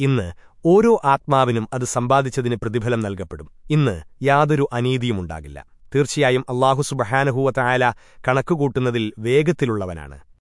ഇന്ന് ഓരോ ആത്മാവിനും അത് സമ്പാദിച്ചതിന് പ്രതിഫലം നൽകപ്പെടും. ഇന്ന് യാതൊരു അനീതിയുമുണ്ടാകില്ല തീർച്ചയായും അള്ളാഹു സുബഹാനഹൂവ തായാല കണക്കുകൂട്ടുന്നതിൽ വേഗത്തിലുള്ളവനാണ്.